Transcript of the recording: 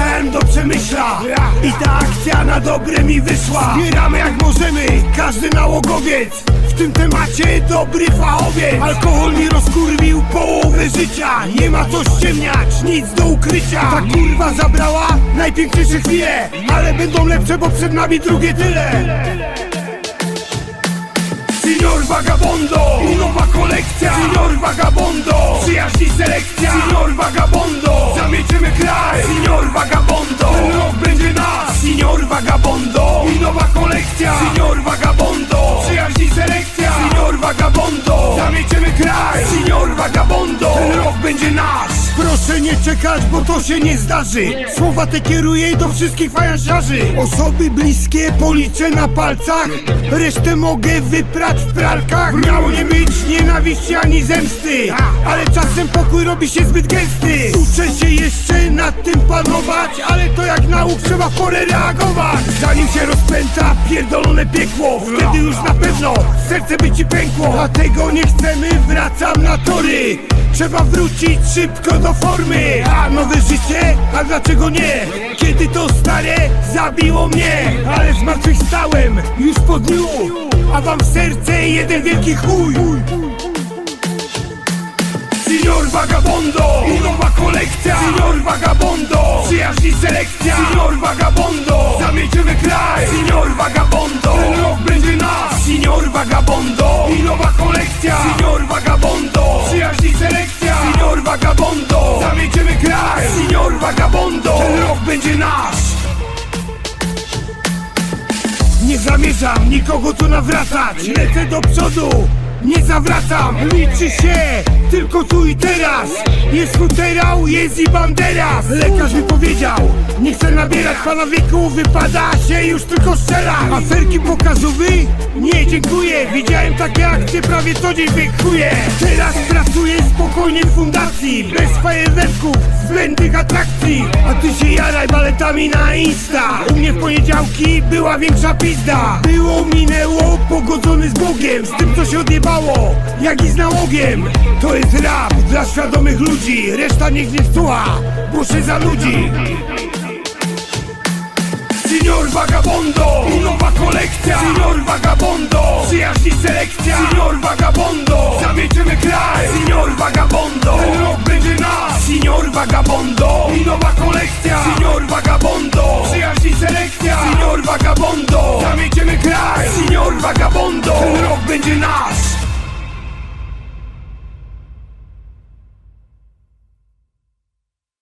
Przyjechałem do Przemyśla. I ta akcja na dobre mi wyszła. Zbieramy jak możemy, każdy nałogowiec. W tym temacie dobry fachowiec. Alkohol mi rozkurwił połowę życia. Nie ma co ściemniać, nic do ukrycia. Ta kurwa zabrała najpiękniejsze chwile Ale będą lepsze, bo przed nami drugie tyle. Senior Vagabondo, nowa kolej będzie nasz. Proszę nie czekać, bo to się nie zdarzy. Słowa te kieruję do wszystkich fajansiarzy Osoby bliskie policzę na palcach. Resztę mogę wyprać w pralkach. Miało nie być nienawiści ani zemsty Ale czasem pokój robi się zbyt gęsty. Uczę się jeszcze nad tym panować Ale to jak nauk trzeba w porę reagować. Zanim się rozpęta pierdolone piekło Wtedy już na pewno serce by ci pękło. Dlatego nie chcemy, wracam na tory Trzeba wrócić szybko do formy. A nowe życie? A dlaczego nie? Kiedy to stare? Zabiło mnie. Ale zmartwychwstałem już po dniu. A wam w serce jeden wielki chuj. Signor Vagabondo. I nowa kolekcja. Signor Vagabondo będzie nasz. Nie zamierzam nikogo tu nawracać. Lecę do przodu, nie zawracam Liczy się tylko tu i teraz. Jest futerał, jest i banderas Lekarz mi powiedział Nie chcę nabierać pana wieku Wypada się już tylko strzelać. Aferki pokazowy? Nie dziękuję. Widziałem takie akcje prawie co dzień wykuję. Teraz pracuję spokojnie w fundacji Bez fajerwerków, zbędnych atrakcji. A ty się jaraj baletami na Insta. U mnie w poniedziałki była większa pizda. Było, minęło, pogodzony z Bogiem Z tym co się odjebało, jak i z nałogiem. To jest rap dla świadomych ludzi Reszta niech nie słucha, bo się zanudzi Signor Vagabondo nowa kolekcja. Signor Vagabondo Przyjaźń i selekcja. Signor Vagabondo Zamieczymy kraj. Signor Vagabondo Ten rok będzie nasz. Signor Vagabondo nowa kolekcja. Signor Vagabondo Przyjaźń i selekcja. Signor Vagabondo Zamieczymy kraj. Signor Vagabondo Ten rok będzie nasz